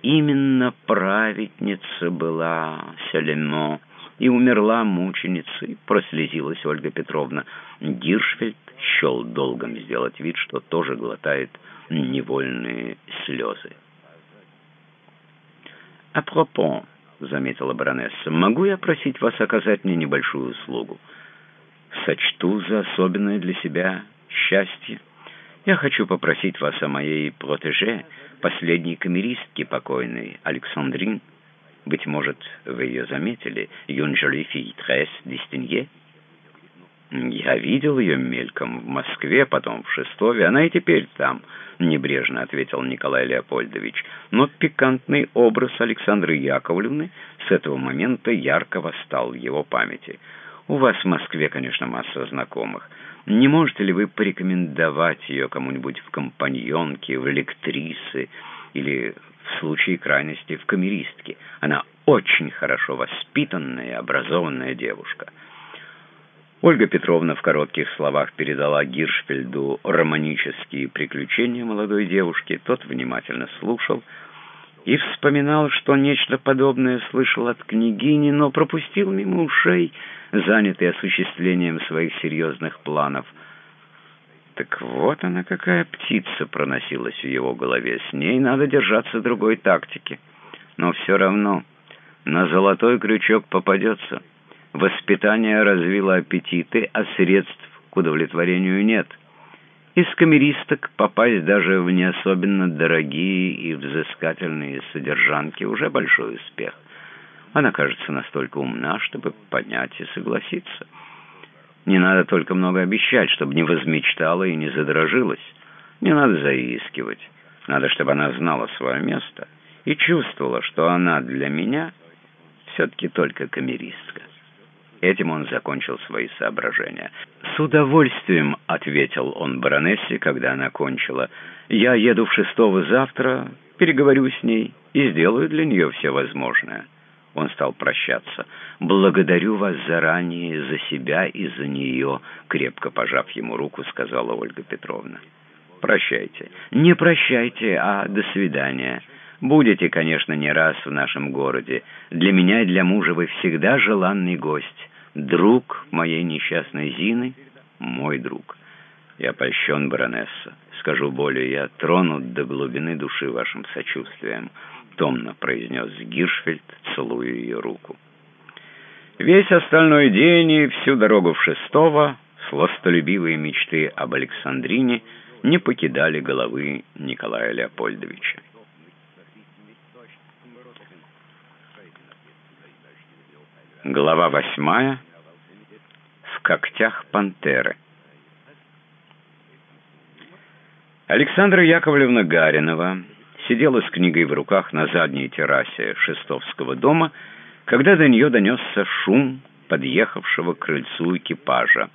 Именно праведница была Селемо, и умерла мученицей, прослезилась Ольга Петровна. Гиршфельд счел долгом сделать вид, что тоже глотает невольные слезы. «Апропо», — заметила баронесса, — «могу я просить вас оказать мне небольшую услугу? Сочту за особенное для себя счастье. Я хочу попросить вас о моей протеже, последней камеристке покойной, Александрин». Быть может, вы ее заметили, «Une jolie fille très distinguée». «Я видел ее мельком в Москве, потом в Шестове. Она и теперь там», — небрежно ответил Николай Леопольдович. Но пикантный образ Александры Яковлевны с этого момента ярко восстал в его памяти. «У вас в Москве, конечно, масса знакомых. Не можете ли вы порекомендовать ее кому-нибудь в компаньонке, в электрисы или в случае крайности в камеристке. Она очень хорошо воспитанная и образованная девушка. Ольга Петровна в коротких словах передала Гиршфельду романические приключения молодой девушки. Тот внимательно слушал и вспоминал, что нечто подобное слышал от княгини, но пропустил мимо ушей, занятый осуществлением своих серьезных планов – так вот она какая птица проносилась в его голове. С ней надо держаться другой тактики. Но все равно на золотой крючок попадется. Воспитание развило аппетиты, а средств к удовлетворению нет. Из камеристок попасть даже в не особенно дорогие и взыскательные содержанки уже большой успех. Она кажется настолько умна, чтобы поднять и согласиться. Не надо только много обещать, чтобы не возмечтала и не задорожилась. Не надо заискивать. Надо, чтобы она знала свое место и чувствовала, что она для меня все-таки только камеристка. Этим он закончил свои соображения. «С удовольствием», — ответил он баронессе, когда она кончила. «Я еду в шестого завтра, переговорю с ней и сделаю для нее все возможное». Он стал прощаться. «Благодарю вас заранее за себя и за нее», — крепко пожав ему руку, сказала Ольга Петровна. «Прощайте». «Не прощайте, а до свидания. Будете, конечно, не раз в нашем городе. Для меня и для мужа вы всегда желанный гость. Друг моей несчастной Зины — мой друг. Я польщен, баронесса. Скажу более, я тронут до глубины души вашим сочувствием» томно произнес Гиршфельд, целуя ее руку. Весь остальной день и всю дорогу в шестого сластолюбивые мечты об Александрине не покидали головы Николая Леопольдовича. Глава восьмая. В когтях пантеры. Александра Яковлевна Гаринова сидела с книгой в руках на задней террасе Шестовского дома, когда до нее донесся шум подъехавшего к крыльцу экипажа,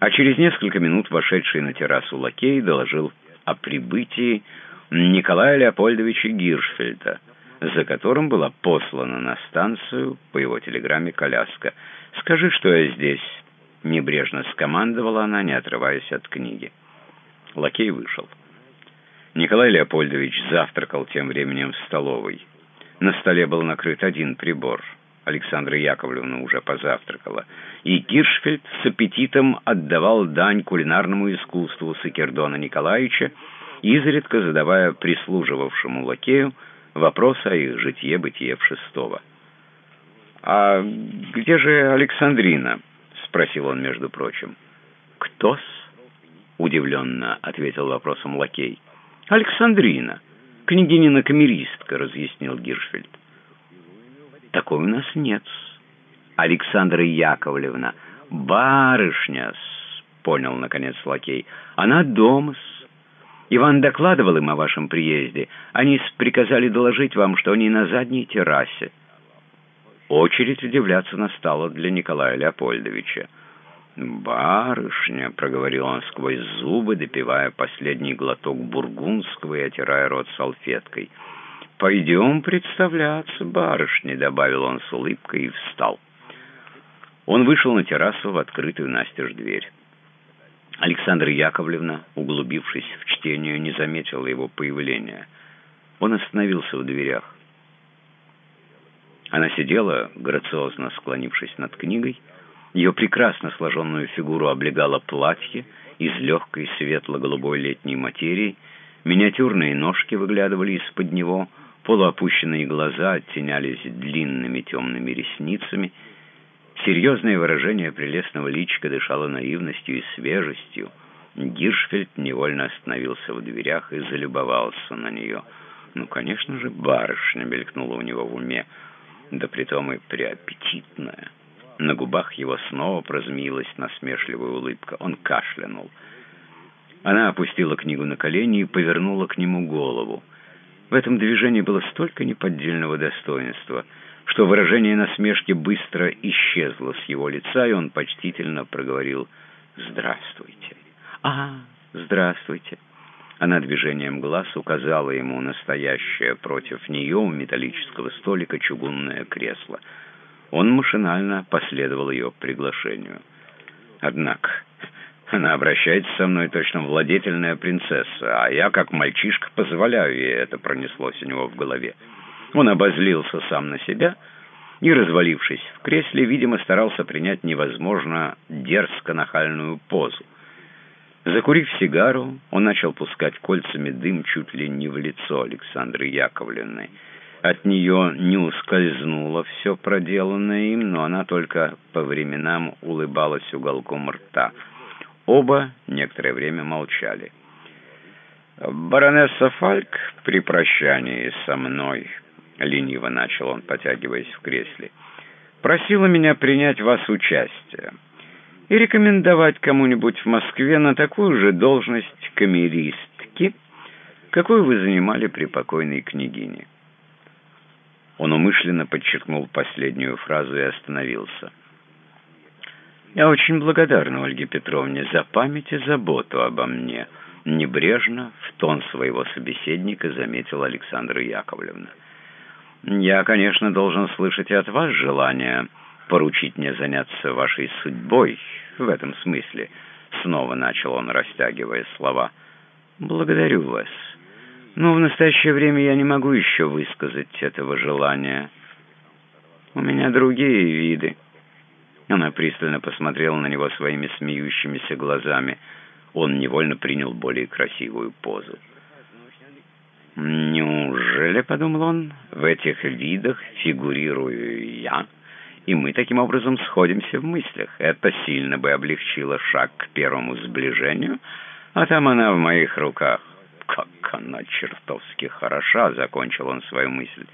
а через несколько минут вошедший на террасу лакей доложил о прибытии Николая Леопольдовича Гиршфельда, за которым была послана на станцию по его телеграмме коляска. «Скажи, что я здесь», — небрежно скомандовала она, не отрываясь от книги. Лакей вышел. Николай Леопольдович завтракал тем временем в столовой. На столе был накрыт один прибор. Александра Яковлевна уже позавтракала. И Киршфельд с аппетитом отдавал дань кулинарному искусству Сакердона Николаевича, изредка задавая прислуживавшему лакею вопрос о их житье-бытие в шестого. «А где же Александрина?» — спросил он, между прочим. «Кто-с?» — удивленно ответил вопросом лакей. «Александрина, княгинина камеристка», — разъяснил Гиршфельд. «Такой у нас нет. Александра Яковлевна, «Барышня-с», — понял, наконец, лакей, — «она дома-с. Иван докладывал им о вашем приезде. Они приказали доложить вам, что они на задней террасе». Очередь удивляться настала для Николая Леопольдовича. «Барышня», — проговорил он сквозь зубы, допивая последний глоток бургундского и отирая рот салфеткой. «Пойдем представляться, барышня», — добавил он с улыбкой и встал. Он вышел на террасу в открытую настежь дверь. Александра Яковлевна, углубившись в чтение, не заметила его появления. Он остановился в дверях. Она сидела, грациозно склонившись над книгой. Ее прекрасно сложенную фигуру облегало платье из легкой светло-голубой летней материи. Миниатюрные ножки выглядывали из-под него, полуопущенные глаза оттенялись длинными темными ресницами — Серьезное выражение прелестного личика дышало наивностью и свежестью. Гиршфельд невольно остановился в дверях и залюбовался на нее. «Ну, конечно же, барышня!» — мелькнула у него в уме. Да притом и приаппетитная. На губах его снова прозмеилась насмешливая улыбка. Он кашлянул. Она опустила книгу на колени и повернула к нему голову. В этом движении было столько неподдельного достоинства — что выражение насмешки быстро исчезло с его лица, и он почтительно проговорил «Здравствуйте». «А, здравствуйте». Она движением глаз указала ему настоящее против нее у металлического столика чугунное кресло. Он машинально последовал ее приглашению. Однако она обращается со мной точно владетельная принцесса, а я, как мальчишка, позволяю ей это, пронеслось у него в голове. Он обозлился сам на себя и, развалившись в кресле, видимо, старался принять невозможно дерзко-нахальную позу. Закурив сигару, он начал пускать кольцами дым чуть ли не в лицо Александры Яковлевны. От нее не ускользнуло все проделанное им, но она только по временам улыбалась уголком рта. Оба некоторое время молчали. «Баронесса Фальк при прощании со мной...» — лениво начал он, потягиваясь в кресле, — «просила меня принять вас участие и рекомендовать кому-нибудь в Москве на такую же должность камеристки, какую вы занимали при покойной княгине». Он умышленно подчеркнул последнюю фразу и остановился. «Я очень благодарна Ольге Петровне за память и заботу обо мне», — небрежно, в тон своего собеседника заметила Александра Яковлевна. Я, конечно, должен слышать и от вас желание поручить мне заняться вашей судьбой в этом смысле. Снова начал он, растягивая слова. Благодарю вас. Но в настоящее время я не могу еще высказать этого желания. У меня другие виды. Она пристально посмотрела на него своими смеющимися глазами. Он невольно принял более красивую позу. «Неужели, — подумал он, — в этих видах фигурирую я, и мы таким образом сходимся в мыслях? Это сильно бы облегчило шаг к первому сближению, а там она в моих руках. Как она чертовски хороша!» — закончил он свою мысль.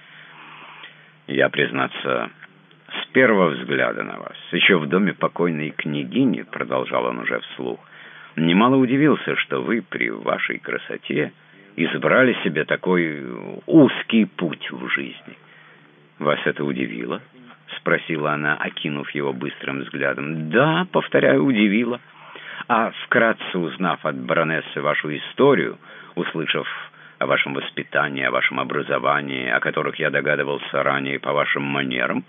«Я, признаться, с первого взгляда на вас, еще в доме покойной княгини, — продолжал он уже вслух, — немало удивился, что вы при вашей красоте избрали себе такой узкий путь в жизни. «Вас это удивило?» — спросила она, окинув его быстрым взглядом. «Да, повторяю, удивило. А вкратце узнав от баронессы вашу историю, услышав о вашем воспитании, о вашем образовании, о которых я догадывался ранее по вашим манерам,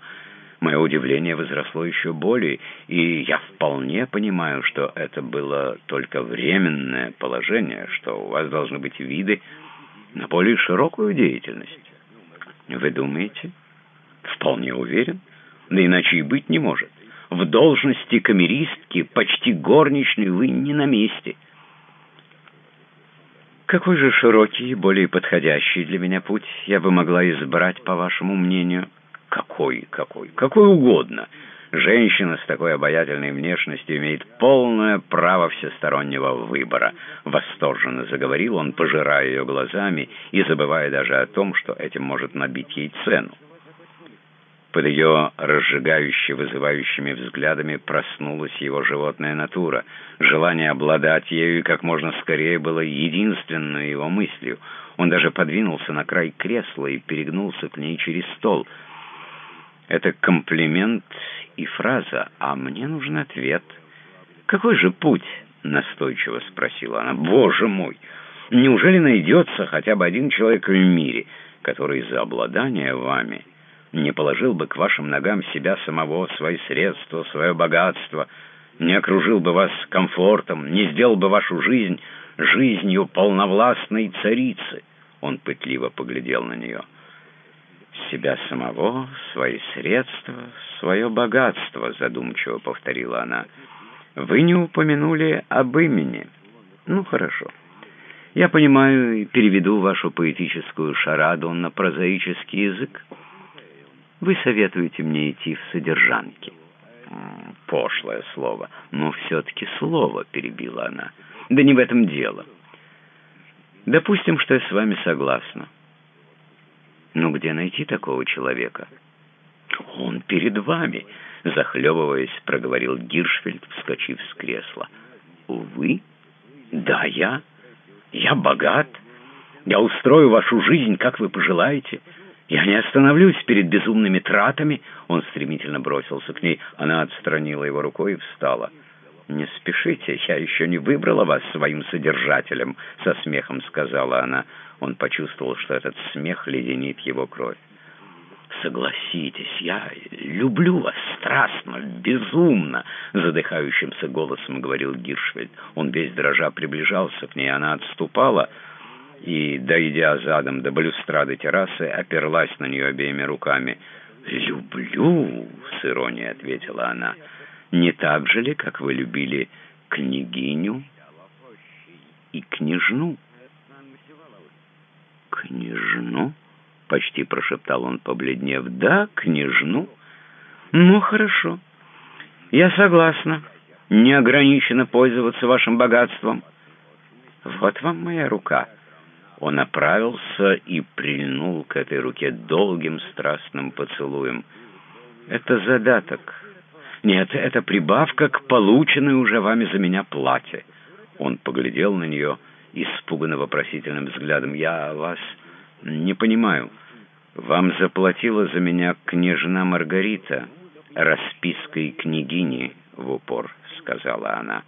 Мое удивление возросло еще более, и я вполне понимаю, что это было только временное положение, что у вас должны быть виды на более широкую деятельность. Вы думаете? Вполне уверен. Да иначе и быть не может. В должности камеристки, почти горничной, вы не на месте. Какой же широкий и более подходящий для меня путь я бы могла избрать, по вашему мнению?» Какой, какой, какой угодно. Женщина с такой обаятельной внешностью имеет полное право всестороннего выбора. Восторженно заговорил он, пожирая ее глазами и забывая даже о том, что этим может набить ей цену. Под ее разжигающими, вызывающими взглядами проснулась его животная натура. Желание обладать ею как можно скорее было единственной его мыслью. Он даже подвинулся на край кресла и перегнулся к ней через стол. Это комплимент и фраза, а мне нужен ответ. «Какой же путь?» — настойчиво спросила она. «Боже мой! Неужели найдется хотя бы один человек в мире, который за обладание вами...» не положил бы к вашим ногам себя самого, свои средства, свое богатство, не окружил бы вас комфортом, не сделал бы вашу жизнь жизнью полновластной царицы. Он пытливо поглядел на нее. «Себя самого, свои средства, свое богатство», — задумчиво повторила она. «Вы не упомянули об имени. Ну, хорошо. Я понимаю и переведу вашу поэтическую шараду на прозаический язык. Вы советуете мне идти в содержанки. Пошлое слово. Но все-таки слово, перебила она. Да не в этом дело. Допустим, что я с вами согласна. Но где найти такого человека? Он перед вами, захлебываясь, проговорил Гиршфельд, вскочив с кресла. Увы, да, я. Я богат. Я устрою вашу жизнь, как вы пожелаете. «Я не остановлюсь перед безумными тратами!» Он стремительно бросился к ней. Она отстранила его рукой и встала. «Не спешите, я еще не выбрала вас своим содержателем», — со смехом сказала она. Он почувствовал, что этот смех леденит его кровь. «Согласитесь, я люблю вас страстно, безумно!» Задыхающимся голосом говорил Гиршвельд. Он весь дрожа приближался к ней, она отступала и, дойдя задом до балюстрады террасы, оперлась на нее обеими руками. «Люблю», — с иронией ответила она, — «не так же ли, как вы любили княгиню и княжну?» «Княжну?» — почти прошептал он, побледнев. «Да, княжну. Ну, хорошо. Я согласна. Неограниченно пользоваться вашим богатством. Вот вам моя рука». Он оправился и прильнул к этой руке долгим страстным поцелуем. «Это задаток. Нет, это прибавка к полученной уже вами за меня плате». Он поглядел на нее испуганно вопросительным взглядом. «Я вас не понимаю. Вам заплатила за меня княжна Маргарита распиской княгини в упор», — сказала она.